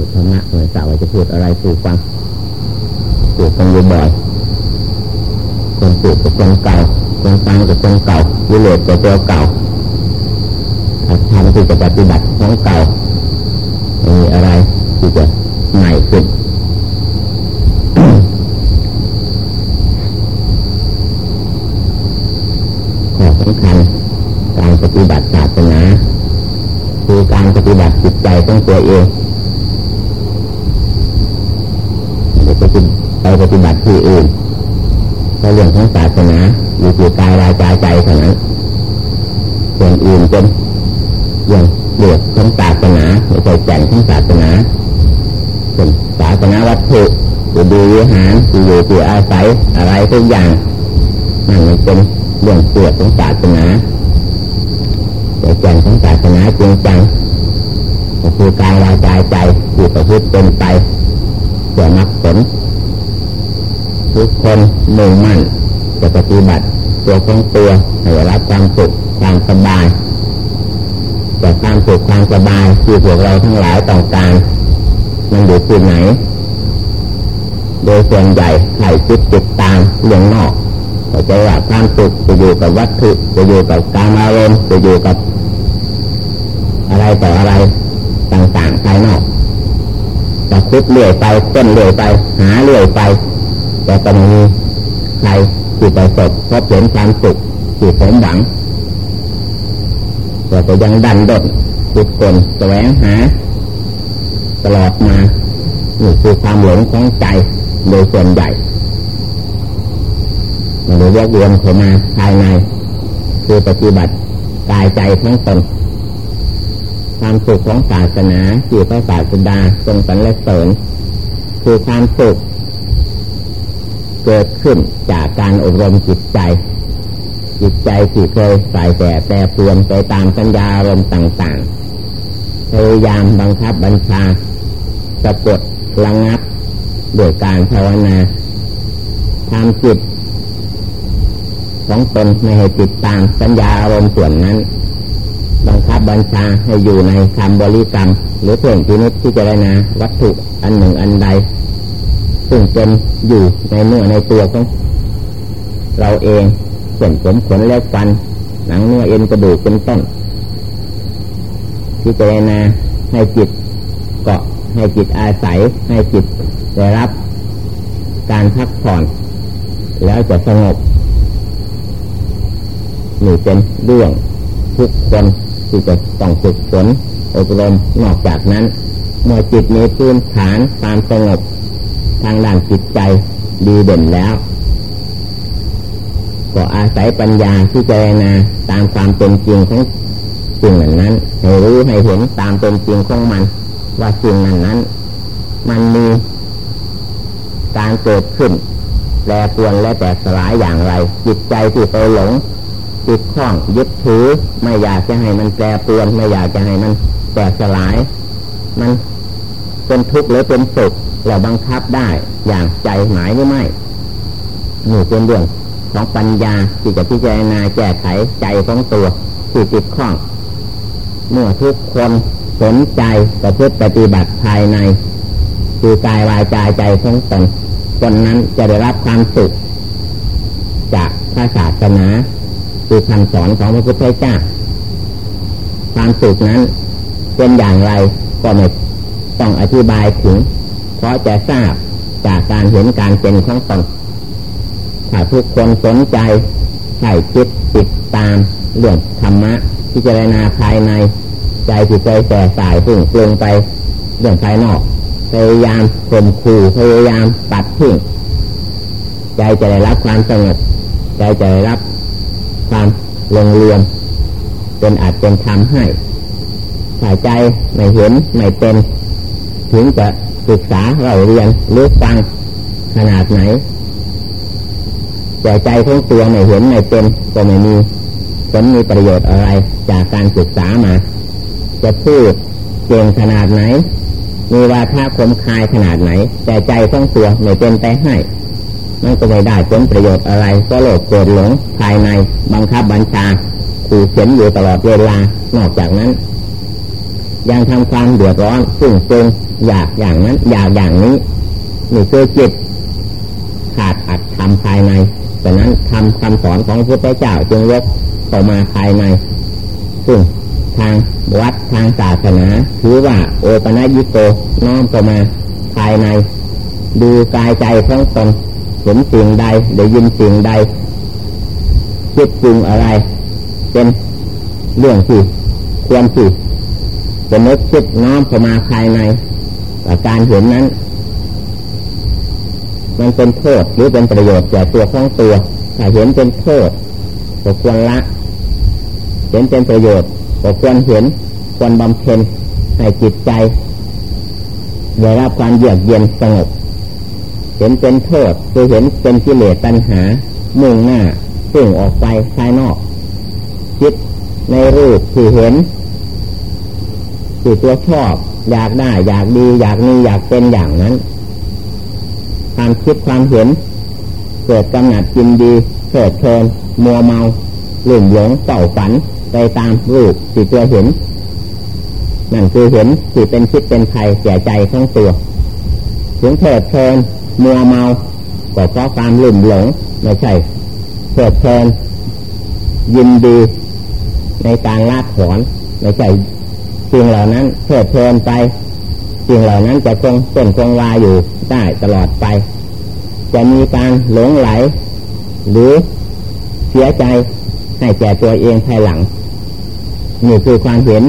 พูดธรรมะเหมือนสาวจะพูดอะไรสู่ฟังพูดกันอยู่บ่อยคนพูดกับคนเก่าคนฟังกับคนเก่าวิเลศกับตัวเก่าทำที่จะปฏิบัติของเก่ามีอะไรที่จะใหม่ขึ้นข้อสำคัญการปฏิบัติศาสนาคือการปฏิบัติจิตใจของตัวเอง ไปปฏิบัติที่อื่นเพราะเรื่องของศาสนาอยู่ที่กายวาจาใจเท่านั้นส่วนอื่นเป็นเรื่องเลือกของศาสนาไม่ใช่แก่นของศาสนาเป็นศาสนาวัตถุอยู่ดีวิหารอยู่ที่อาศัยอะไรทุกอย่างนั่นเป็นเรื่องเปลือกของศาสนาแต่แก่นของศาสนาจริงจังก็คือกายวาจาใจที่ประพฤติเป็นไปเพื่อมรรคผล ทุกคนมุ่งมั่นจะปฏิบัติตัวของตัวให้รับความสุขความสบายแต่ความสุขความสบายที่พวกเราทั้งหลายต้องการมันอยู่ที่ไหน โดยส่วนใหญ่ใครคิดติดตามเรื่องนอกแต่จะว่าความสุขจะอยู่กับวัตถุจะอยู่กับการอารมณ์จะอยู่กับ อะไรต่ออะไรต่างๆภายนอกจะคิดเรื่อยไปต้นเรื่อยไป หาเรื่อยไป แต่ก็มีใครที่ประสบพบเห็นความสุขที่สมหวังแต่ก็ยังดันดดจิตคนแสวงหา ตลอดมานี่คือความหลงของใจโดยส่วนใหญ่มันเลยยกวนเข้ามาภายใน คือปฏิบัติกายใจทั้งตนความสุขของศาสนาที่พระศาสดาทรงสรรเสริญคือความสุข เกิดขึ้นจากการอบรมจิตใจ จิตใจที่เคยใส่แต่แต่เปลี่ยนไปตามสัญญาอารมณ์ต่างๆพยายามบังคับบัญชาสะกดระงับโดยการภาวนาทำจิตของตนไม่ให้ติดตามสัญญาอารมณ์ส่วนนั้น บังคับบัญชาให้อยู่ในคำบริกรรม หรือเพ่งพินิจที่จะได้นะวัตถุอันหนึ่งอันใด ซึ่งเป็นอยู่ในเนื้อในตัวของเราเองส่วนผมขนเล็บฟัน หนังเนื้อเอ็นกระดูกเป็นต้นที่จะนาให้จิตเกาะให้จิตอาศัย ให้จิตได้รับการพักผ่อน แล้วจะสงบนี่เป็นเรื่องทุกคนที่จะต้องฝึกฝนอบรมนอกจากนั้น เมื่อจิตมีพื้นฐานความสงบ ทางด้านจิตใจดีเด่นแล้ว ก็อาศัยปัญญาที่เจรนาตามความเป็นจริงของสิ่งนั้นนั้นให้รู้ให้เห็นตามเป็นจริงของมัน ว่าสิ่งนั้นนั้น มันมีการเกิดขึ้นแปรปรวนและแตกสลายอย่างไร จิตใจที่ไปหลงติดข้องยึดถือ ไม่อยากจะให้มันแปรปรวนไม่อยากจะให้มันแตกสลาย มัน เป็นทุกข์หรือเป็นสุขเราบังคับได้อย่างใจหมายหรือไม่นี่เป็นเรื่องของปัญญาที่จะพิจารณาแก้ไขใจของตัวที่ติดข้อง เมื่อทุกคนสนใจประพฤติปฏิบัติภายในคือกายวายใจใจของตนคนนั้นจะได้รับความสุขจากพระศาสนาคือคำสอนของพระพุทธเจ้าความสุขนั้นเป็นอย่างไรก็ไม่ ต้องอธิบายถึง เพราะจะทราบจากการเห็นการเป็นของตนถ้าทุกคนสนใจใส่คิดติดตามเรื่องธรรมะพิจารณาภายใน ใจจิตใจแต่สายพึ่งปรุงไปเรื่องภายนอก พยายามข่มขู่พยายามตัดทิ้งใจจะได้รับความสงบใจจะได้รับความลงเรียนเป็นอาจเป็นธรรมให้ถ้าใจไม่เห็นไม่เป็น ถึงจะศึกษาเราเรียนรู้ฟังขนาดไหนแต่ใจของตัวไม่เห็นไม่เป็นก็ไม่มีผลมีประโยชน์อะไรจากการศึกษามา จะพูดเก่งขนาดไหน มีวาทะคมคายขนาดไหน แต่ใจของตัวไม่เป็นไปให้มันก็ไม่ได้ผลประโยชน์อะไรก็โลภโกรธหลงภายในบังคับบัญชาขู่เข็นอยู่ตลอดเวลานอกจากนั้น ยังทำความเดือดร้อนซึ่งซึ่ง อยากอย่างนั้น อยากอย่างนี้นี่คือจิตขาดอัดทำภายในดังนั้นทำคำสอนของพระพุทธเจ้าจึงยกต่อมาภายใน ซึ่งทางวัดทางศาสนาถือว่าโอปนัญิโกน้อมเข้ามาภายใน ดูกายใจของตนเห็นสิ่งใดได้ยินสิ่งใดคิดจริงอะไร เป็นเรื่องที่ควรที่จะนึกคิดน้อมเข้ามาภายใน การเห็นนั้น มันเป็นโทษหรือเป็นประโยชน์แก่ตัวของตัว ถ้าเห็นเป็นโทษก็ควรละ เห็นเป็นประโยชน์ก็ควรเห็นควรบำเพ็ญให้จิตใจได้รับความเยือกเย็นสงบ เห็นเป็นโทษคือเห็นเป็นกิเลสตัณหา มุ่งหน้าซึ่งออกไปภายนอก จิตในรูปที่เห็นที่ตัวชอบ อยากได้ อยากดี อยากมีอยากเป็นอย่างนั้น ความคิดความเห็น เกิดกำหนัดกินดีเกิดเพลินมัวเมาหลุ่มหลงเต่าฝันไปตามรูปที่ตัวเห็น นั่นคือเห็นที่เป็นคิดเป็นภัยแก่ใจทั้งตัว ถึงเถิดเพลินมัวเมาก็เพราะความหลุ่มหลงไม่ใช่เถิดเพลินยินดีในการลาดถอนไม่ใช่ สิ่งเหล่านั้นเถิดเพลินไปสิ่งเหล่านั้นจะคงเป็นคงวาอยู่ได้ตลอดไป จะมีการหลงไหล หรือเสียใจให้แก่ตัวเองภายหลังนี่คือความเห็น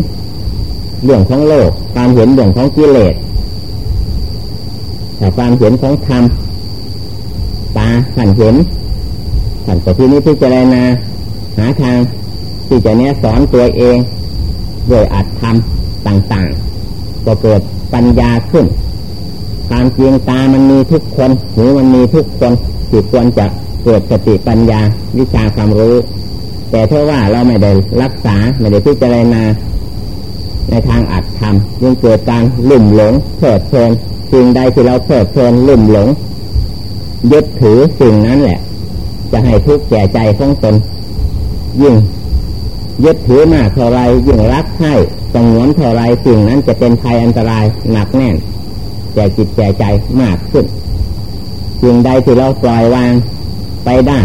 เรื่องของโลกความเห็นเรื่องของกิเลสแต่ความเห็นของธรรมตาขันเห็นขันแต่ที่นี้พิจารณาหาทางที่จะเนี้ยสอนตัวเอง โดยอัดทำต่างๆ ก็เกิดปัญญาขึ้นความจริงตามันมีทุกคนหูมันมีทุกคนที่ควรจะเกิดสติปัญญาวิชาความรู้ แต่เท่าว่าเราไม่ได้รักษาไม่ได้พิจารณาในทางอัดทำยังเกิดการลุ่มหลงเพิดเพลินสิ่งใดที่เราเพิดเพลินลุ่มหลงยึดถือสิ่งนั้นแหละ จะให้ทุกข์แก่ใจของตนยิ่ง ยึดถือมากเท่าไรยิ่งรักให้สงวนเท่าไรสิ่งนั้นจะเป็นภัยอันตรายหนักแน่นแก่จิตแก่ใจมากขึ้นสิ่งใดที่เราปล่อยวางไปได้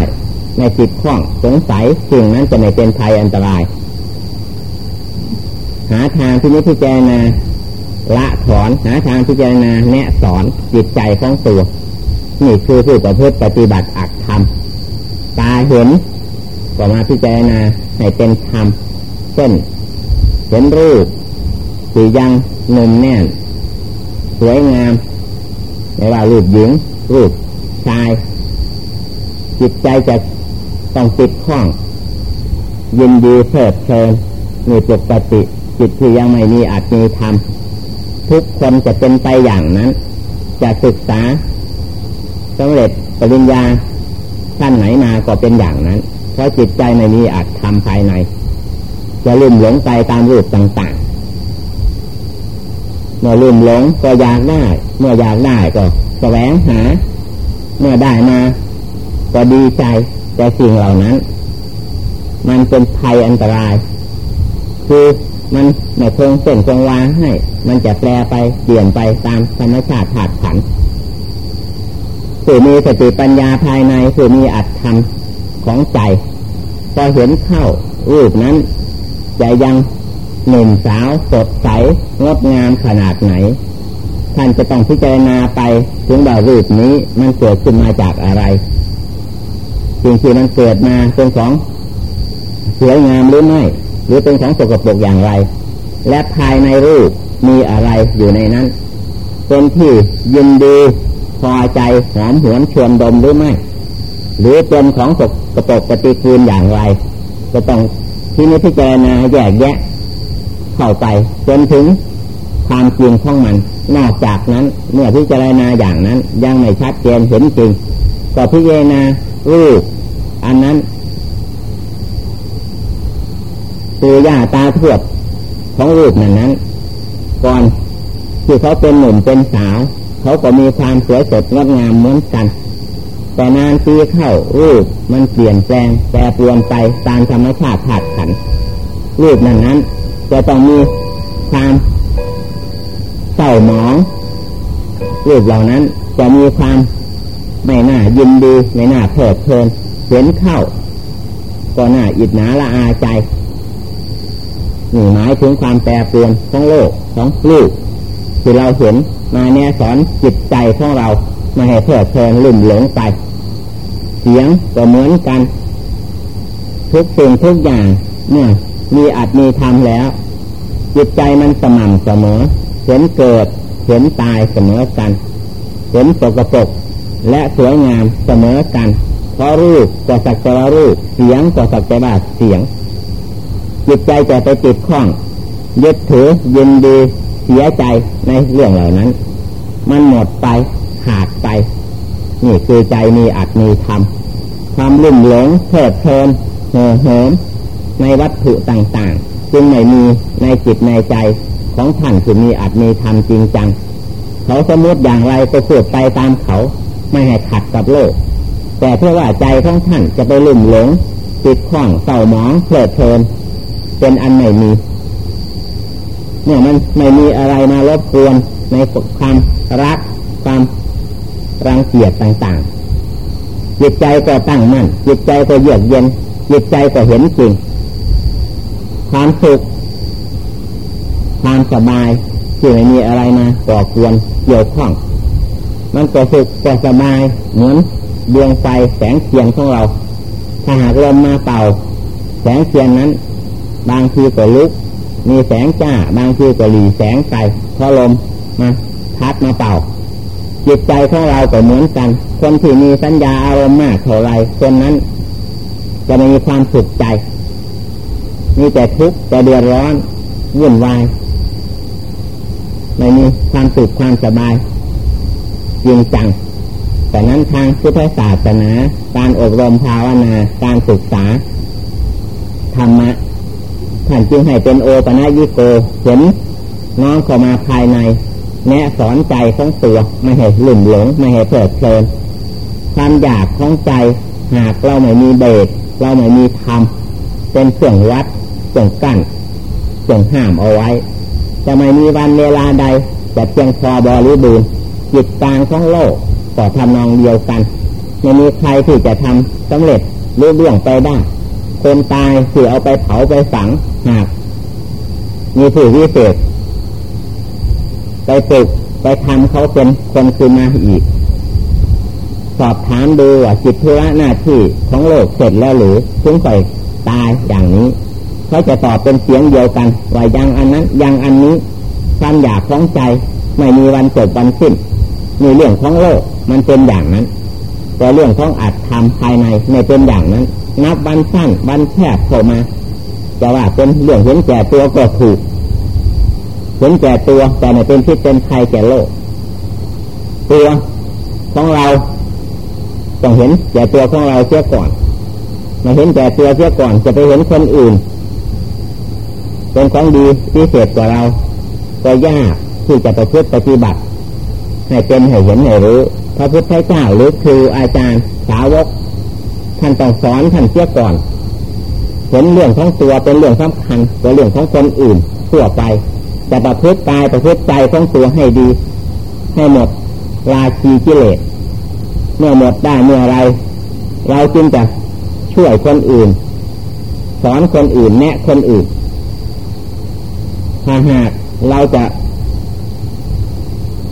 ในจิตข้องสงสัยสิ่งนั้นจะไม่เป็นภัยอันตราย หาทางที่นี้พิจารณาละถอนหาทางพิจารณาแนะสอนจิตใจของตัว นี่คือผู้ประพฤติปฏิบัติอักธรรมตาเห็น ก็มาพิจารณาให้เป็นธรรมเช่นเห็นรูปสียังนมแน่น สวยงามไม่ว่ารูปหญิง รูปชาย จิตใจจะต้องติดข้อง ยินดีเพลิดเพลินมีปกติ จิตที่ยังไม่มีอาจมีธรรมทุกคนจะเป็นไปอย่างนั้น จะศึกษาสำเร็จปริญญาท่านไหนมาก็เป็นอย่างนั้น เพราะจิตใจไม่มีอาจทำภายใน จะลืมหลงไปตามรูปต่างๆ เมื่อลืมหลงก็อยากได้ เมื่ออยากได้ก็แสวงหา เมื่อได้มาก็ดีใจแต่สิ่งเหล่านั้น มันเป็นภัยอันตราย คือมันไม่คงเส้นคงวาให้ มันจะแปลไปเปลี่ยนไปตามธรรมชาติถาดขันผู้มีสติปัญญาภายในผู้มีอัตธรรม ของใจ พอเห็นเข้ารูปนั้นจะยังหนุ่มสาวสดใสงดงามขนาดไหน ท่านจะต้องพิจารณาไปถึงว่ารูปนี้มันเกิดขึ้นมาจากอะไรสิ่งที่มันเกิดมาเป็นของสวยงามหรือไม่ หรือเป็นของสกปรกอย่างไร และภายในรูปมีอะไรอยู่ในนั้น เป็นที่ยินดีพอใจหอมหวนชวนดมหรือไม่ หรือเป็นของสก ปรกปฏิกูลอย่างไรจะต้องที่นี้พิจารณาแยกแยะ เข้าไปจนถึงความจริงของมัน นอกจากนั้นเมื่อพิจารณาอย่างนั้น ยังไม่ชัดเจนเห็นจริง ก็พิจารณารูปอันนั้นตัวยาตาทวดของรูปนั้นนั้น ก่อนที่เขาเป็นหนุ่มเป็นสาว เขาก็มีความสวยสดงดงามเหมือนกัน แต่นานปีเข้ารูปมันเปลี่ยนแปลงแปรปรวนไปตามธรรมชาติธาตุขันรูปนั้นนั้นจะต้องมีความเศร้าหมองรูปเหล่านั้นจะมีความไม่น่ายินดีไม่น่าเพลิดเพลินเห็นเข้าก็น่าอิจฉาละอาใจนี่หมายถึงความแปรเปลี่ยนของโลกของลูกที่เราเห็นมาแนสอนจิตใจของเราม่ให้เพลิดเพลินลุ่มหลงไป เสียงก็เหมือนกัน ทุกสิ่งทุกอย่างเมื่อมีอัดมีทำแล้ว จิตใจมันสม่ำเสมอ เห็นเกิด เห็นตายเสมอกัน เห็นสกปรกและสวยงามเสมอกัน เพราะรูปก็สักแต่ว่ารูป เสียงก็สักแต่ว่าเสียง จิตใจจะไปติดข้องยึดถือยินดีเสียใจในเรื่องเหล่านั้น มันหมดไปขาดไป นี่คือใจมีอัดมีทำความลุ่มหลงเพลิดเพลินเห่อเหิมในวัตถุต่างๆ จึงไม่มีในจิตในใจของท่านคือมีอัดมีทำจริงจัง เขาสมมติอย่างไรก็พูดไปตามเขา ไม่ให้ขัดกับโลก แต่เพื่อว่าใจของท่านจะไปลุ่มหลงติดข้องเศร้าหมองเพลิดเพลิน เป็นอันไม่มีเนี่ยมันไม่มีอะไรมารบกวนในความรักความ รังเกียจต่างๆ จิตใจก็ตั้งมั่น จิตใจก็เยือกเย็น จิตใจก็เห็นจริง ความสุข ความสบายที่ไม่มีอะไรมาก่อกวนเกี่ยวข้อง มันก็สุขก็สบายเหมือนดวงไฟแสงเทียนของเรา ถ้าหากลมมาเป่า แสงเทียนนั้น บางทีก็ลุก มีแสงจ้า บางทีก็หลีแสงไปเพราะลมมาพัดมาเป่า จิตใจของเราก็เหมือนกัน คนที่มีสัญญาอารมณ์มากเท่าไรคนนั้น จะไม่มีความสุขใจ มีแต่ทุกข์แต่เดือดร้อนวุ่นวายไม่มีความสุขความสบายจริงจังแต่นั้นทางพุทธศาสนา การอบรมภาวนา การศึกษาธรรมะท่านจึงให้เป็นโอปะยิโกเห็นน้องเข้ามาภายใน แนะสอนใจของตัวไม่ให้หลุ่มหลงไม่ให้เพลิดเพลินความอยากของใจหากเราไม่มีเบสเราไม่มีธรรมเป็นเครื่องวัดเครื่องกั้นเครื่องห้ามเอาไว้ จะไม่มีวันเวลาใดจะเพียงพอบริบูรณ์จิตกลางของโลกก็ทำนองเดียวกันไม่มีใครที่จะทำสำเร็จรู้เรื่องไปได้คนตายที่เอาไปเผาไปฝังหากมีผู้วิเศษ ไปฝึกไปทำเขาเป็นคนคืนมาอีก สอบถามดูว่าจิตธุระหน้าที่ของโลกเสร็จแล้วหรือถึงค่อยตายอย่างนี้เขาจะตอบเป็นเสียงเดียวกันว่ายังอันนั้นยังอันนี้ความอยากของใจไม่มีวันจบวันสิ้นมีเรื่องของโลกมันเป็นอย่างนั้น แต่เรื่องของอัตธรรมภายในไม่เป็นอย่างนั้น นับวันสั้นวันแคบเข้ามาจะว่าเป็นเรื่องเห็นแก่ตัวก็ถูก เห็นแก่ตัวแต่ไม่เป็นพิษเป็นภัยแก่โลก ตัวของเราต้องเห็นแก่ตัวของเราเสียก่อนมาเห็นแก่ตัวเสียก่อนจะไปเห็นคนอื่น เป็นของดีพิเศษกว่าเรา ก็ยากที่จะประพฤติปฏิบัติ ให้เป็นให้เห็นให้รู้พระพุทธเจ้าหรือคืออาจารย์สาวกท่านต้องสอนท่านเสียก่อน เห็นเรื่องของตัวเป็นเรื่องสำคัญกว่าเรื่องของคนอื่นทั่วไป จะประพฤติกายประพฤติใจของตัวให้ดี ให้หมดราชีกิเลสเมื่อหมดได้เมื่อไร เราจึงจะช่วยคนอื่น สอนคนอื่นแนะคนอื่นถ้าหากเราจะ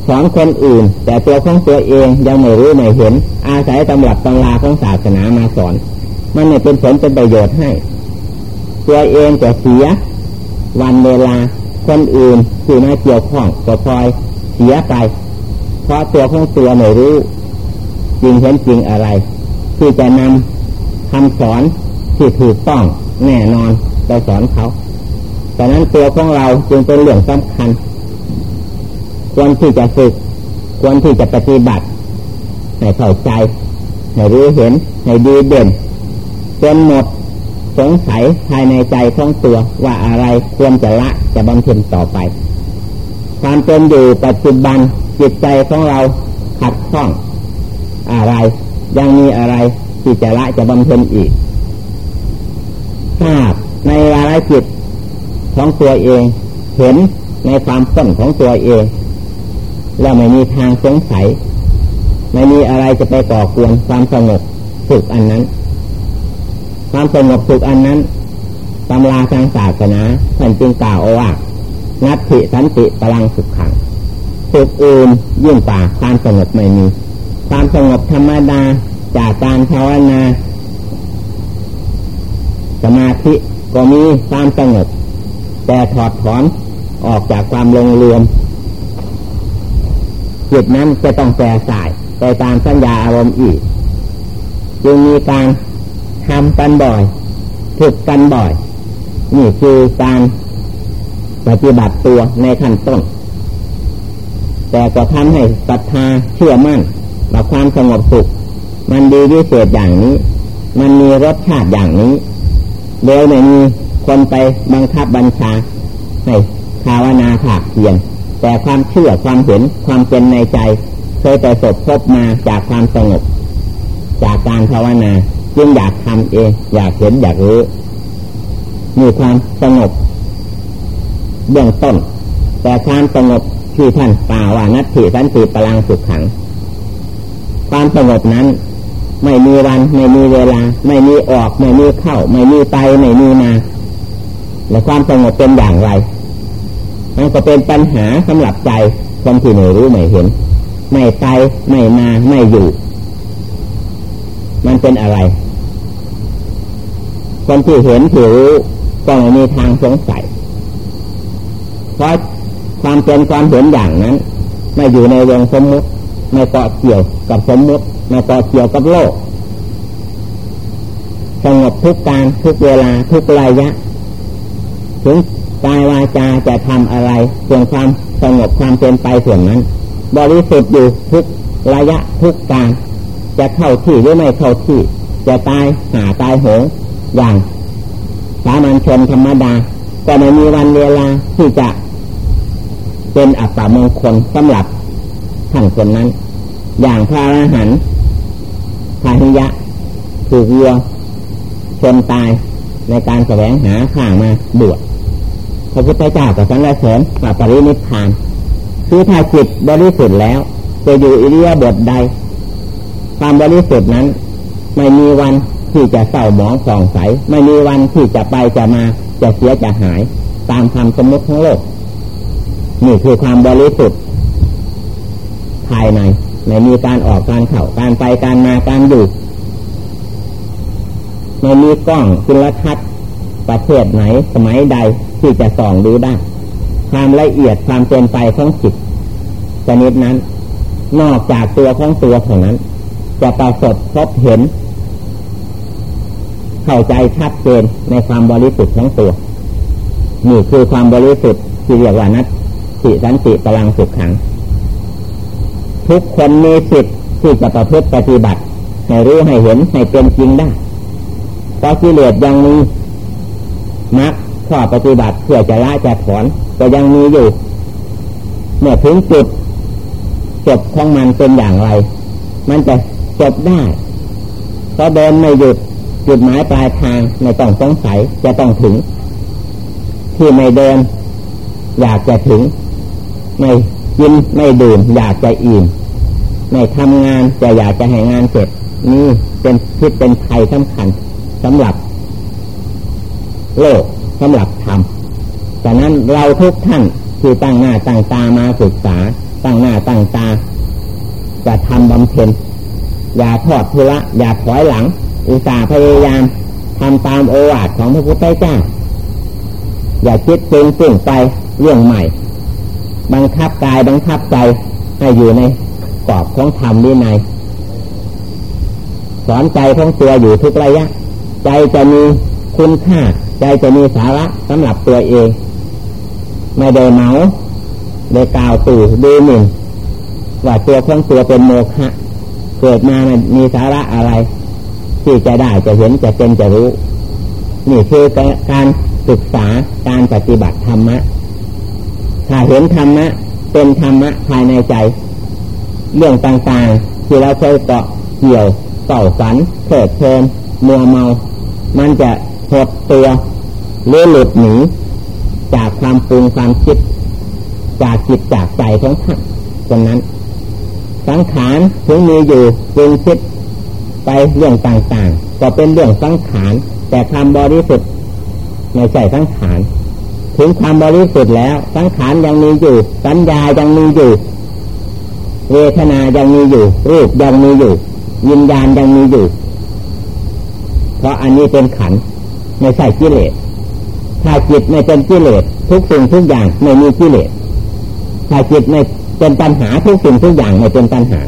สอนคนอื่น แต่ตัวของตัวเองยังไม่รู้ไม่เห็น อาศัยตำรับตำราของศาสนามาสอน มันไม่เป็นผลเป็นประโยชน์ให้ ตัวเองจะเสียวันเวลา คนอื่นที่มาเกี่ยวข้องก็พลอยเสียไป เพราะตัวของตัวไม่รู้จริงเห็นจริงอะไร ที่จะนำคำสอนที่ถูกต้องแน่นอนไปสอนเขาแต่นั้นตัวของเราจึงเป็นเรื่องสำคัญ ควรที่จะฝึก ควรที่จะปฏิบัติให้เข้าใจให้รู้เห็นให้ดีเด่นจนหมด สงสัยภายในใจของตัวว่าอะไรควรจะละจะบำเพ็ญต่อไป ความเป็นอยู่ปัจจุบันจิตใจของเราขัดข้อง อะไรยังมีอะไรที่จะละจะบำเพ็ญอีกทราบในวาระจิตของตัวเองเห็นในความต้นของตัวเองแล้วไม่มีทางสงสัย ไม่มีอะไรจะไปก่อกวนความสงบสุขอันนั้น ความสงบสุขอันนั้นตำราทางศาสนาท่านจึงกล่าวว่านัตถิสันติพลังสุขขังสุขอื่นยิ่งกว่าความสงบไม่มี ความสงบธรรมดาจากการภาวนาสมาธิก็มีความสงบแต่ถอดถอนออกจากความลงรวมจิตนั้นจะต้องแปรสายไปตามสัญญาอารมณ์อีก จึงมีการ ทำกันบ่อยฝึกกันบ่อย นี่คือการปฏิบัติตัวในขั้นต้น แต่ก็ทำให้ศรัทธาเชื่อมั่นว่าความสงบสุข มันดีวิเศษอย่างนี้ มันมีรสชาติอย่างนี้เดี๋ยวไม่มีคนไปบังคับบัญชาให้ภาวนาผากเพียนแต่ความเชื่อความเห็นความเป็นในใจ เคยประสบพบมาจากความสงบ จากการภาวนา จึงอยากทำเอง อยากเห็นอยากรู้มีความสงบเบื้องต้น แต่ความสงบที่ท่านป่าว่านัตถิสันติพลังสุขขัง ความสงบนั้น ไม่มีวัน ไม่มีเวลา ไม่มีออก ไม่มีเข้า ไม่มีไป ไม่มีมาและความสงบเป็นอย่างไรมันก็เป็นปัญหาสำหรับใจคนที่ไม่รู้ไม่เห็น ไม่ไปไม่มาไม่อยู่ มันเป็นอะไร คนที่เห็นที่รู้ก็ไม่มีทางสงสัย เพราะความเป็นความเห็นอย่างนั้น ไม่อยู่ในวงสมมุติไม่เกาะเกี่ยวกับสมมุติไม่เกาะเกี่ยวกับโลกสงบทุกการทุกเวลาทุกระยะ ถึงกายวาจาจะทำอะไรส่วนความสงบความเป็นไปส่วนนั้น บริสุทธิ์อยู่ทุกระยะทุกการ จะเข้าที่หรือไม่เข้าที่ จะตายหาตายโหง อย่างสามัญชนธรรมดา ก็ไม่มีวันเวลาที่จะเป็นอัปปมงคลสำหรับท่านคนนั้น อย่างพระอรหันต์พาหิยะ ถูกวัวชนตายในการแสวงหาข้ามาบวชพระพุทธเจ้ากับสังฆเสริญมาปรินิพพาน คือถ้าจิตบริสุทธิ์แล้ว จะอยู่อิริยาบถใด ความบริสุทธิ์นั้น ไม่มีวัน ที่จะเศร้าหมองส่องใส ไม่มีวันที่จะไปจะมา จะเสียจะหาย ตามความสมมติของโลก นี่คือความบริสุทธิ์ภายในไม่มีการออกการเข้าการไปการมาการอยู่ไม่มีกล้องคุณลทัศน์ประเทศไหนสมัยใดที่จะส่องดูได้ความละเอียดความเป็นไปของจิตชนิดนั้น นอกจากตัวของตัวเท่านั้น จะประสบพบเห็น เข้าใจชัดเจนในความบริสุทธิ์ของตัวนี่คือความบริสุทธิ์ที่เรียกว่านัตติสันติพลังสุขขัง ทุกคนมีสิทธิ์ที่จะประพฤติปฏิบัติ ให้รู้ให้เห็นให้เป็นจริงได้เพราะกิเลสยังมีนักข้อปฏิบัติเพื่อจะละจะถอนก็ยังมีอยู่ เมื่อถึงจุดจบของมันเป็นอย่างไร มันจะจบได้เพราะเดินไม่หยุด จุดหมายปลายทางไม่ต้องสงสัยจะต้องถึง ที่ไม่เดิน อยากจะถึง ไม่กินไม่ดื่ม อยากจะอิ่มไม่ทำงานจะอยากจะให้งานเสร็จนี่เป็นพิษเป็นภัยสำคัญสำหรับ โลกสำหรับธรรมฉะนั้นเราทุกท่านที่ตั้งหน้าตั้งตามาศึกษา ตั้งหน้าตั้งตา จะทำบำเพ็ญอย่าทอดทุระอย่าถอยหลัง อุตส่าห์พยายามทำตามโอวาทของพระพุทธเจ้า อย่าคิดเป็นสิ่งไปเรื่องใหม่ บังคับกายบังคับใจให้อยู่ในกรอบของธรรมนี่ในสอนใจของตัวอยู่ทุกระยะ ใจจะมีคุณค่า ใจจะมีสาระสำหรับตัวเอง ไม่ได้เมาได้กล่าวตู่ดูหนึ่งว่าตัวของตัวเป็นโมฆะเกิดมามันมีสาระอะไร ที่จะได้จะเห็นจะเป็นจะรู้ นี่คือการศึกษาการปฏิบัติธรรมะ ถ้าเห็นธรรมะ เป็นธรรมะภายในใจ เรื่องต่างๆ ที่เราเคยเกาะเกี่ยวเก่าสันเถิดเพลินมัวเมา มันจะหดตัวหรือหลุดหนีจากความปรุงความคิด จากจิตจากใจของท่านคนนั้น สังขารถึงมีอยู่จึงคิด ไปเรื่องต่างๆ ก็เป็นเรื่องสังขาร แต่ความบริสุทธิ์ไม่ใช่สังขาร ถึงความบริสุทธิ์แล้ว สังขารยังมีอยู่ สัญญายังมีอยู่ เวทนายังมีอยู่ รูปยังมีอยู่วิญญาณยังมีอยู่ เพราะอันนี้เป็นขันไม่ใช่กิเลส ถ้าจิตไม่เป็นกิเลสทุกสิ่งทุกอย่างไม่มีกิเลส ถ้าจิตไม่เป็นปัญหาทุกสิ่งทุกอย่างไม่เป็นปัญหา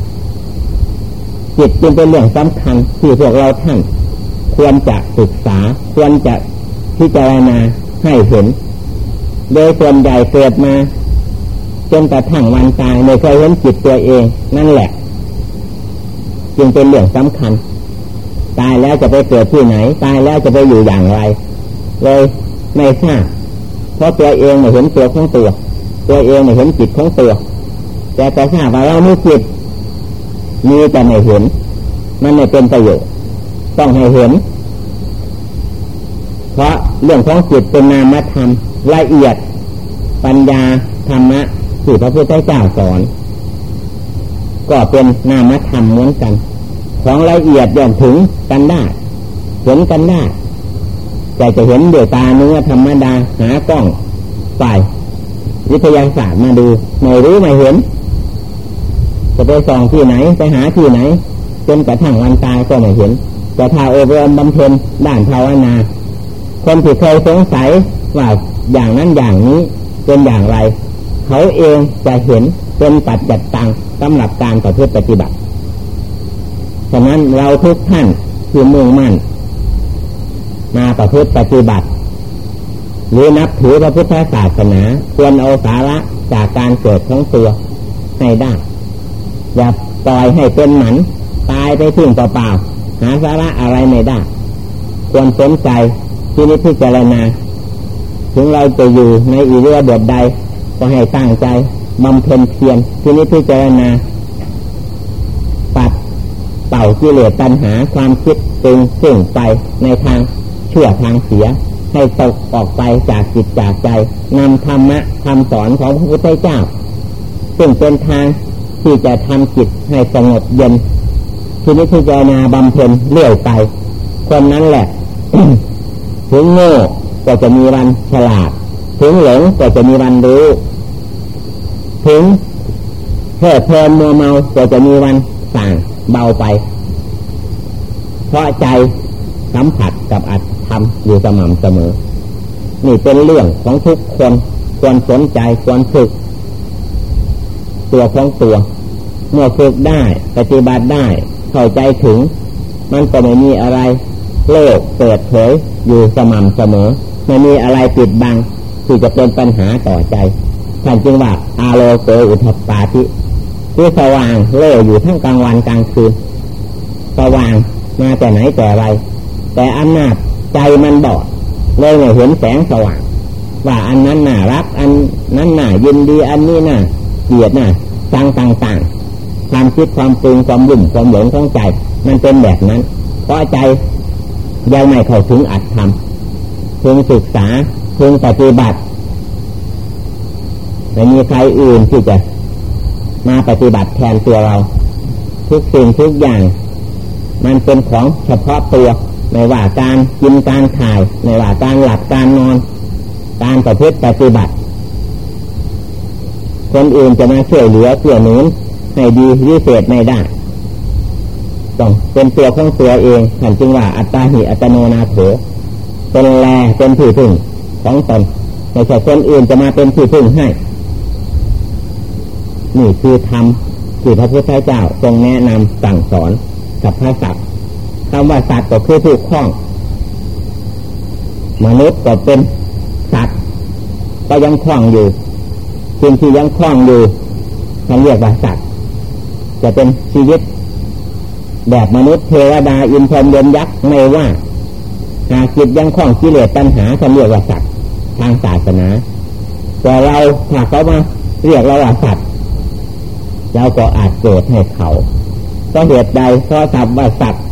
จิตจึงเป็นเรื่องสำคัญที่พวกเราท่าน ควรจะศึกษา ควรจะพิจารณาให้เห็น โดยส่วนใหญ่เกิดมาจนกระทั่งวันตายไม่เคยเห็นจิตตัวเองนั่นแหละ จึงเป็นเรื่องสำคัญ ตายแล้วจะไปเกิดที่ไหน ตายแล้วจะไปอยู่อย่างไร เลยไม่ทราบเพราะตัวเองไม่เห็นตัวของตัว ตัวเองไม่เห็นจิตของตัว แต่แต่ทราบว่าเราไม่จิต มีแต่ไม่เห็น มันไม่เป็นประโยชน์ ต้องให้เห็น เพราะเรื่องของจิตเป็นนามธรรมละเอียด ปัญญาธรรมะที่พระพุทธเจ้าสอน ก็เป็นนามธรรมเหมือนกัน ของละเอียดย่อมถึงกันได้ เห็นกันได้แต่จะเห็นด้วยตาเนื้อธรรมดาหากล้องฝ่วิทยาศาสตร์มาดู ไม่รู้ไม่เห็น จะไปส่องที่ไหนไปหาที่ไหนจนกระทั่งวันตายก็ไม่เห็น แต่ถ้าอบรมบำเพ็ญด้านภาวนา คนที่เคยสงสัยว่าอย่างนั้นอย่างนี้เป็นอย่างไร เขาเองจะเห็นเป็นปัจจัดตังสำหรับการประพฤติปฏิบัติฉะนั้นเราทุกท่านคือมุ่งมั่น มาประพฤติปฏิบัติ หรือนับถือพระพุทธศาสนา ควรเอาสาระจากการเกิดของตัวให้ได้ อย่าปล่อยให้เป็นหมันตายไปทิ้งเปล่าๆหาสาระอะไรไม่ได้ ควรสนใจที่นิพพารณาถึงเราจะอยู่ในอีเรือดใด ก็ให้ตั้งใจบำเพ็ญเพียรที่นิพพารณาปัดเป่ากิเลสตัณหาความคิดตึงสิ่งไปในทางเชั่วทางเสียให้ตกออกไปจากจิตจากใจนำธรรมะคำสอนของพระพุทธเจ้า ซึ่งเป็นทาง ที่จะทำจิตให้สงบเย็นทีนี้ที่จะนาบำเพ็ญเลื่อยไป คนนั้นแหละ ถึงโง่ก็จะมีวันฉลาด ถึงหลงก็จะมีวันรู้ ถึงเพ่อเพลินมัวเมาก็จะมีวันสั่งเบาไป เพราะใจสัมผัสกับอัตทำอยู่สม่ำเสมอ นี่เป็นเรื่องของทุกคนควรสนใจควรฝึก ตัวของตัว เมื่อฝึกได้ ปฏิบัติได้ เข้าใจถึง มันก็ไม่มีอะไร โลกเปิดเผยอยู่สม่ำเสมอไม่มีอะไรปิดบังที่จะเป็นปัญหาต่อใจท่านจึงว่าอาโลโกอุทปาทิคือสว่างเล่อยู่ทั้งกลางวันกลางคืนสว่างมาแต่ไหนแต่ไร แต่อำนาจใจมันบอดเลยไม่เห็นแสงสว่าง ว่าอันนั้นน่ารัก อันนั้นน่ายินดีอันนี้น่าเกลียดน่าสังต่าง ความคิดความปรุงความบุ่มความหลงของใจ มันเป็นแบบนั้น เพราะใจยังไม่เข้าถึงอัตธรรมพึงศึกษาพึงปฏิบัติไม่มีใครอื่นที่จะมาปฏิบัติแทนตัวเรา ทุกสิ่งทุกอย่าง มันเป็นของเฉพาะตัวไม่ว่าการกินการถ่ายไม่ว่าการหลับการนอน การประพฤติปฏิบัติ คนอื่นจะมาช่วยเหลือเพื่อหนุน ให้ดีวิเศษไม่ได้ ต้องเป็นตัวของตัวเองท่านจึงว่าอัตตาหิอัตโนนาโถเป็นแลเป็นที่พึ่งของตนไม่ใช่คนอื่นจะมาเป็นที่พึ่งให้ นี่คือธรรมที่พระพุทธเจ้าทรงแนะนำสั่งสอนกับพระสัตว์คำว่าสัตว์ก็คือผู้คล้อง มนุษย์ก็เป็นสัตว์ก็ยังคล้องอยู่สิ่งที่ยังคล้องอยู่ท่านเรียกว่าสัตว์ จะเป็นชีวิต แบบมนุษย์เทวดาอินทร์ยมยักษ์ไม่ว่าหากจิตยังคล้องกิเลสตัณหาท่าเรียกว่าสัตว์ทางศาสนา แต่เราถ้าเขามาเรียกเราว่าสัตว์เราก็อาจโกรธให้เขาก็เหตุใดเพราะสัตว์ว่าสัตว์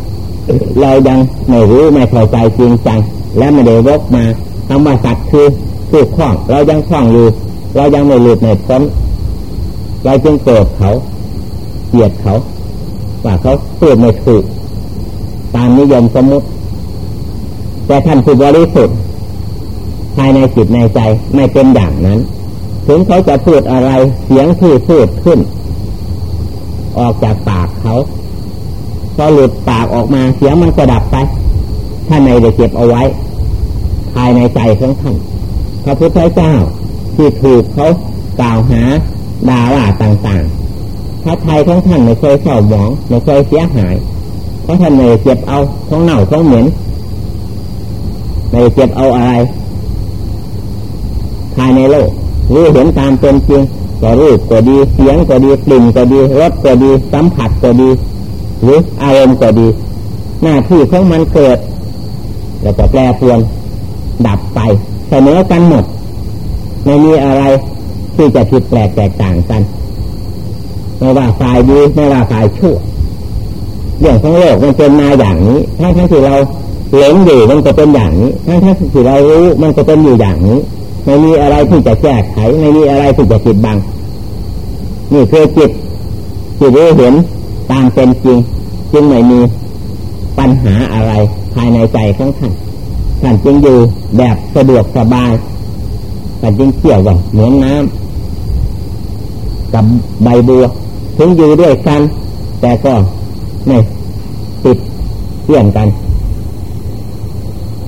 เรายังไม่รู้ไม่เข้าใจจริงจังและไม่ได้วกมาคำว่าสัตว์คือคือคล้อง เรายังคล้องอยู่ เรายังไม่หลุดไม่พ้นเราจึงโกรธเขา เกลียดเขา ว่าเขาพูดไม่ถูก ตามนิยมสมมติ แต่ท่านผู้บริสุทธิ์ภายในจิตในใจไม่เป็นอย่างนั้น ถึงเขาจะพูดอะไรเสียงที่พูดขึ้น ออกจากปากเขาพอหลุดปากออกมาเสียงมันก็ดับไปท่านในได้เก็บเอาไว้ ภายในใจของท่านพระพุทธเจ้าที่ถูกเขากล่าวหาด่าว่าต่างๆ พระไทยของท่านไม่เคยเศร้าหมองไม่เคยเสียหาย เพราะท่านไม่เจ็บเอาของเน่าของเหม็นไม่เจ็บเอาอะไรภายในโลกรู้เห็นตามเป็นจริงก็รูปก็ดีเสียงก็ดีกลิ่นก็ดีรสก็ดีสัมผัสก็ดี หรืออารมณ์ก็ดี หน้าที่ของมันเกิด แล้วก็แปรปรวนดับไปเสมอกันหมดไม่มีอะไรที่จะผิดแปลกแตกต่างกัน ไม่ว่าฝ่ายดีไม่ว่าฝ่ายชั่วเรื่องของโลกมันเป็นมาอย่างนี้ทั้งทั้งที่เราหลงอยู่มันก็เป็นอย่างนี้ทั้งทั้งที่เรารู้มันก็เป็นอยู่อย่างนี้ ไม่มีอะไรที่จะแก้ไขไม่มีอะไรที่จะปิดบังนี่คือจิตที่รู้เห็นตามเป็นจริง จึงไม่มีปัญหาอะไรภายในใจของท่านท่านจึงอยู่แบบสะดวกสบายท่านจึงเกี่ยวกับเหมือนน้ำกับใบบัว ถึงอยู่ด้วยกัน แต่ก็ไม่ติดเกี่ยงกัน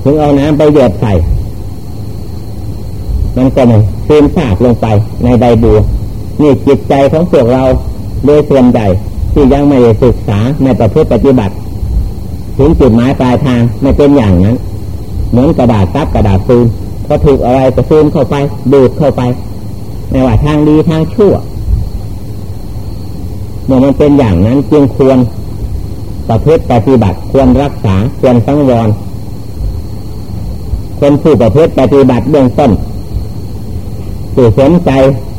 ถึงเอาน้ำไปหยดใส่ มันก็ไม่ซึมซาบลงไปในใบบัวนี่จิตใจของพวกเราโดยส่วนใหญ่ที่ยังไม่ได้ศึกษาไม่ประพฤติปฏิบัติ ถึงจุดหมายปลายทางไม่เป็นอย่างนั้น เหมือนกระดาษซับกระดาษซูนพอถูกอะไรก็ซูนเข้าไปดูดเข้าไปไม่ว่าทางดีทางชั่ว เมื่อมันเป็นอย่างนั้นจึงควรประพฤติปฏิบัติควรรักษาควรสังวรคนผู้ประพฤติปฏิบัติเบื้องต้นผู้สนใจ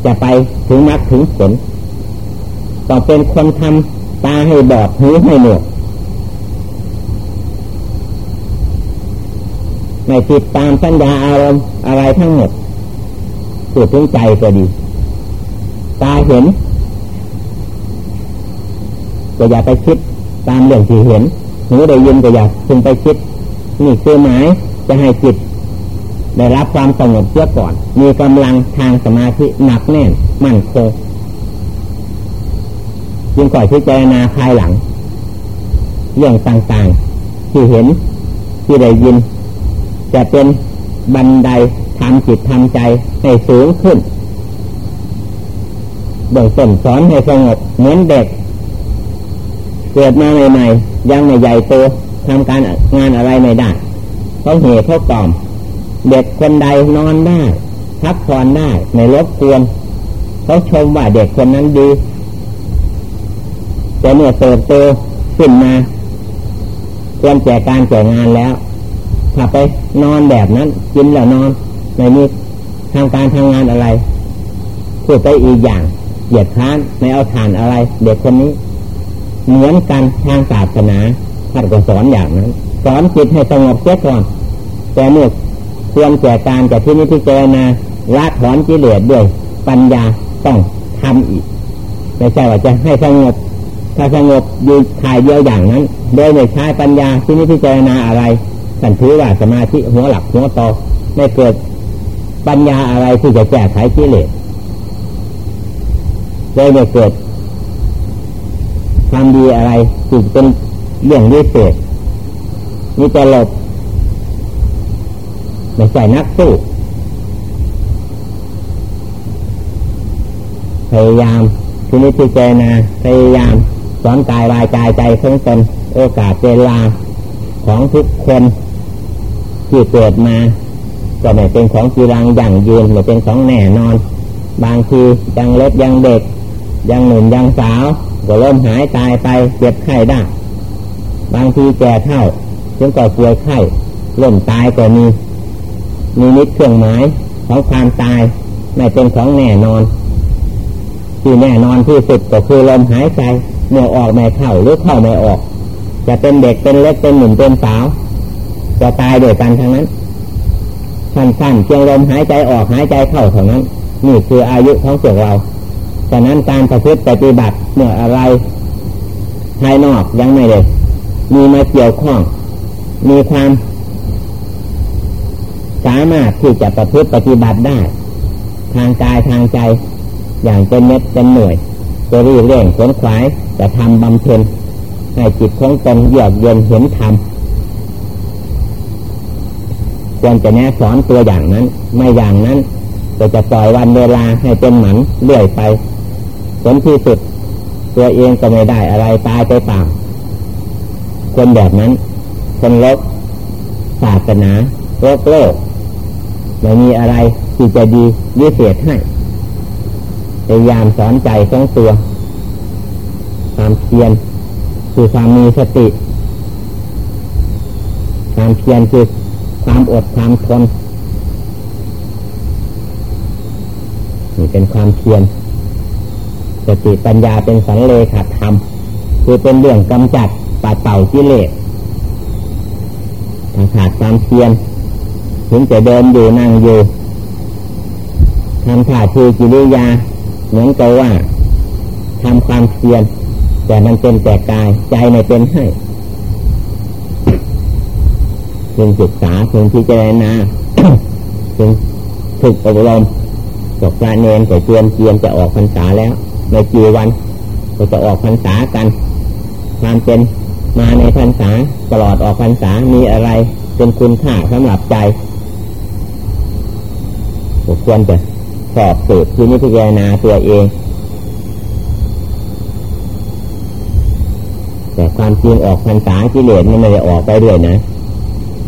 จะไปถึงมรรคถึงผลต้องเป็นคนทำตาให้บอดหูให้หนวกไม่ติดตามสัญญาอารมณ์อะไรทั้งหมดพูดถึงใจก็ดี ตาเห็น ก็อย่าไปคิดตามเรื่องที่เห็นหูได้ยินก็อย่าพึงไปคิด นี่คือหมายจะให้จิตได้รับความสงบเสียก่อน มีกำลังทางสมาธิหนักแน่นมั่นคงจึงก่อยพิจารณาภายหลัง เรื่องต่างๆ ที่เห็นที่ได้ยิน จะเป็นบันไดทำจิตทำใจให้สูงขึ้นเบื้องต้นสอนให้สงบเหมือนเด็ก เกิดมาใหม่ๆ ยังไม่ใหญ่โตทำการงานอะไรไม่ได้เขาเหตุเขาตอม เด็กคนใดนอนได้พักผ่อนได้ในรบกวนเขาชมว่าเด็กคนนั้นดีแต่เมื่อเติบโตขึ้นมาควรแจกการแจกงานแล้วถ้าไปนอนแบบนั้น กินแล้วนอนไม่มีทำการทำงานอะไรพูดไปอีกอย่างเหยียดค้านไม่เอาทานอะไร เด็กคนนี้ เหมือนกันทางศาสนาท่านก็สอนอย่างนั้นสอนจิตให้สงบเสียก่อนแต่เมื่อควรแก่การจากที่นี้ที่เจนาละถอนกิเลสด้วย ปัญญาต้องทำอีกไม่ใช่ว่าจะให้สงบถ้าสงบอยู่ถ่ายเดียวอย่างนั้น โดยไม่ใช้ปัญญาที่นี้ที่เจนาอะไรสันถือว่าสมาธิหัวหลักหัวโตไม่เกิดปัญญาอะไรที่จะแก้ไขกิเลสโดยไม่เกิด ความดีอะไรที่เป็นเรื่องวิเศษนี่จะหลบไม่ใช่นักสู้พยายามทีนี้ที่เจนาพยายามสอนกายวายใจใจของตนโอกาสเวลาของทุกคนที่เกิดมาก็ไม่เป็นของจีรังอย่างยืนไม่เป็นของแน่นอน บางทียังเล็กยังเด็ก ยังหนุ่มยังสาว ก็ล้มหายตายไปเจ็บไข้ได้ บางทีแก่เท่าจึงก็ป่วยไข้ล้มตายก็มี มีนิดเครื่องหมายของความตายไม่เป็นของแน่นอน ที่แน่นอนที่สุดก็คือลมหายใจเมื่อออกไม่เข้าหรือเข้าไม่ออก จะเป็นเด็กเป็นเล็กเป็นหนุ่มเป็นสาวจะตายโดยกันทั้งนั้นสั้นๆเพียงลมหายใจออกหายใจเข้าเท่านั้น นี่คืออายุของพวกเรา ฉะนั้นการประพฤติปฏิบัติเมื่ออะไรภายนอกยังไม่เลยมีมาเกี่ยวข้อง มีความสามารถที่จะประพฤติปฏิบัติได้ ทางกายทางใจ อย่างเป็นเม็ดเป็นหน่วยจะรีเร่งขนขวายจะทำบำเพ็ญให้จิตของตนเยือกเย็นเห็นธรรมควรจะแนะสอนตัวอย่างนั้น ไม่อย่างนั้นก็จะปล่อยวันเวลาให้เป็นหมันเลื่อยไป ผลที่สุด ตัวเองก็ไม่ได้อะไรตายไปเปล่าคนแบบนั้น คนลบศาสนาโลกโลกไม่มีอะไรที่จะดีวิเศษให้พยายามสอนใจของตัว ความเพียรคือความมีสติ ความเพียรคือความอดความทนนี่เป็นความเพียร สติปัญญาเป็นสันเลขาธรรม คือเป็นเรื่องกำจัดปัดเป่ากิเลสถ้าขาดความเพียรถึงจะเดินอยู่นั่งอยู่ทำท่าทีกิริยา เหมือนกับว่าทำความเพียรแต่มันเป็นแต่กายใจไม่เป็นให้พึงศึกษาพึงพิจารณาพึงฝึกอบรมจบการเนนแต่เตรียมเตรียมจะออกพรรษาแล้ว ในกี่วัน ก็จะออกพรรษากันความเป็นมาในพรรษาตลอดออกพรรษามีอะไรเป็นคุณค่าสำหรับใจควรจะสอบสืบที่นิพพานาตัวเอง แต่ความจริงออกพรรษากิเลสมันไม่ได้ออกไปเรื่อยนะ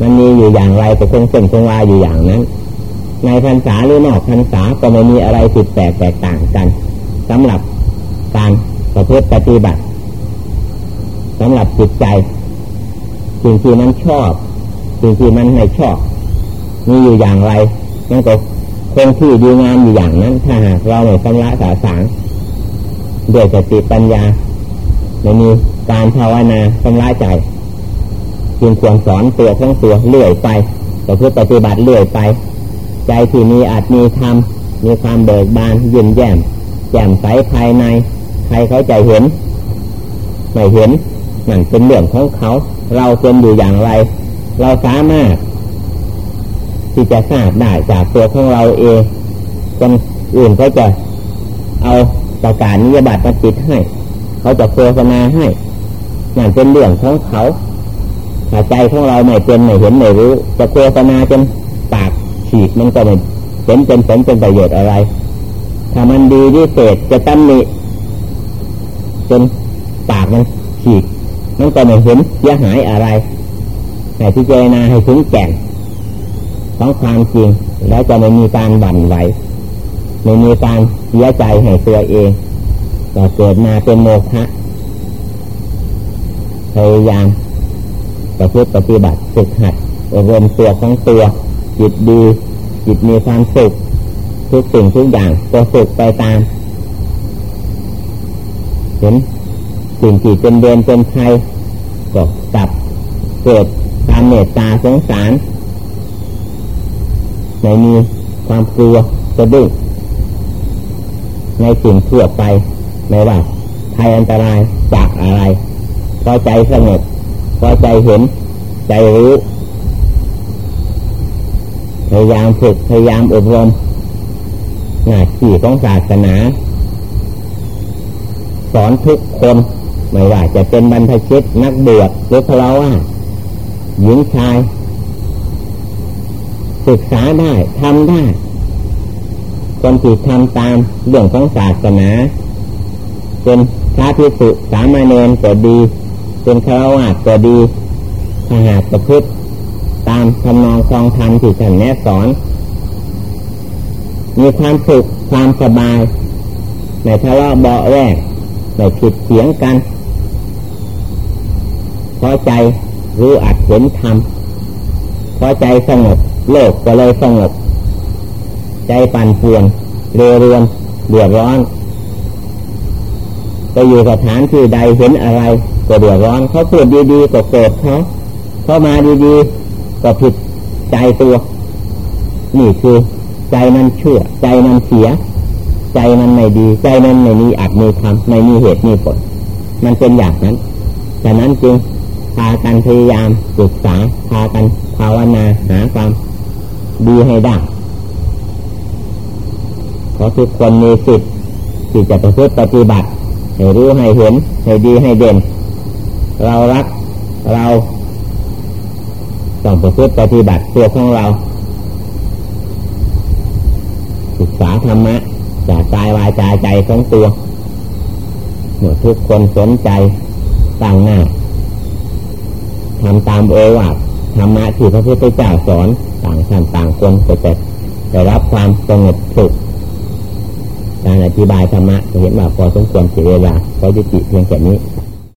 มันมีอยู่อย่างไรแต่คงเส้นคงวาอยู่อย่างนั้น ในพรรษาหรือนอกพรรษาก็ไม่มีอะไรผิดแปลกแตกต่างกันสำหรับ การประพฤติปฏิบัติสำหรับจิตใจ สิ่งที่มันชอบ สิ่งที่มันไม่ชอบ มีอยู่อย่างไรนั่นก็คงที่ดีงามอยู่อย่างนั้น ถ้าหากเราไม่ชำระสาสางด้วยสติปัญญาไม่มีการภาวนาชำระใจจึงควรสอนตัวทั้งตัวเลื่อยไปแต่เพื่อปฏิบัติเลื่อยไป ใจที่มีอาจมีธรรมมีความเบิกบานยิ้มแย้มแจ่มใสภายใน ใครเขาใจเห็น ไม่เห็นนั่นเป็นเรื่องของเขา เราเป็นอยู่อย่างไร เราสามารถ ที่จะทราบได้จากตัวของเราเองคนอื่นเขาจะเอาประกาศนิยบัตรมาติดให้ เขาจะโฆษณาให้นั่นเป็นเรื่องของเขาถ้าใจของเราไม่เป็นไม่เห็นไม่รู้ จะโฆษณาจนปากฉีกมันก็ไม่เห็นเป็นผลเป็นประโยชน์อะไร ถ้ามันดีที่เศษจะตั้มนิ จนปากมันฉีก มันก็ไม่เห็นเสียหายอะไรแต่ที่เจนาให้ถึงแก่นของความจริง แล้วจะไม่มีการบั่นไหวไม่มีการเสียใจให้ตัวเองก็เกิดมาเป็นโมฆะพยายามประพฤติปฏิบัติฝึกหัดอบรมตัวของตัว จิตดี จิตมีความสุขทุกสิ่งทุกอย่างก็สุขไปตาม เห็นสิ่งที่เป็นเดนเป็นภัยก็จับเกิดความเมตตาสงสารไม่มีความกลัวจะดุ้งในสิ่งทั่วไปไม่ว่าภัยอันตรายจากอะไรพอใจสงบพอใจเห็น ใจรู้พยายามฝึกพยายามอบรมหน้าที่ของศาสนา สอนทุกคน ไม่ว่าจะเป็นบรรพชิตนักบวชหรือพลาว่าหญิงชาย ศึกษาได้ทำได้คนที่ทำตามเรื่องของศาสนา เป็นพระพิสุสามเณรก็ดี เป็นฆราวาสก็ดีถ้าหากประพฤติตามทำนองคองธรรมที่ท่านแนะสอน มีความสุขความสบายในทะเลาะเบาแวก ในผิดเสียงกัน พอใจรู้อัดเห็นธรรมพอใจสงบโลกก็เลยสงบ ใจปั่นป่วนเรือเรือนเดือดร้อนไปอยู่สถานที่ใดเห็นอะไร ก็เดือดร้อนเขาพูดดีๆก็โกรธเขาเขามาดีๆก็ผิดใจตัว นี่คือใจมันเชั่วใจมันเสีย ใจมันไม่ดี ใจมันไม่มีอัดมีทำไม่มีเหตุมีผล มันเป็นอย่างนั้นฉะนั้นจึงพากันพยายามศึกษาพากันภาวนาหาความดีให้ได้เพราะทุกคนมีสิทธิ์ที่จะประพฤติปฏิบัติ ให้รู้ให้เห็นให้ดีให้เด่น เรารักเราต้องประพฤติปฏิบัติตัวของเราศึกษาธรรมะ จากกายวายใจใจของตัวเมื่อทุกคนสนใจต่างหน้าทำตามเอวัตธรรมะที่พระพุทธเจ้าสอนต่างท่านต่างคนก็จะได้รับความสงบสุขการอธิบายธรรมะจะเห็นว่าพอสมควรเสียเวลาพอยุติเพียงแค่นี้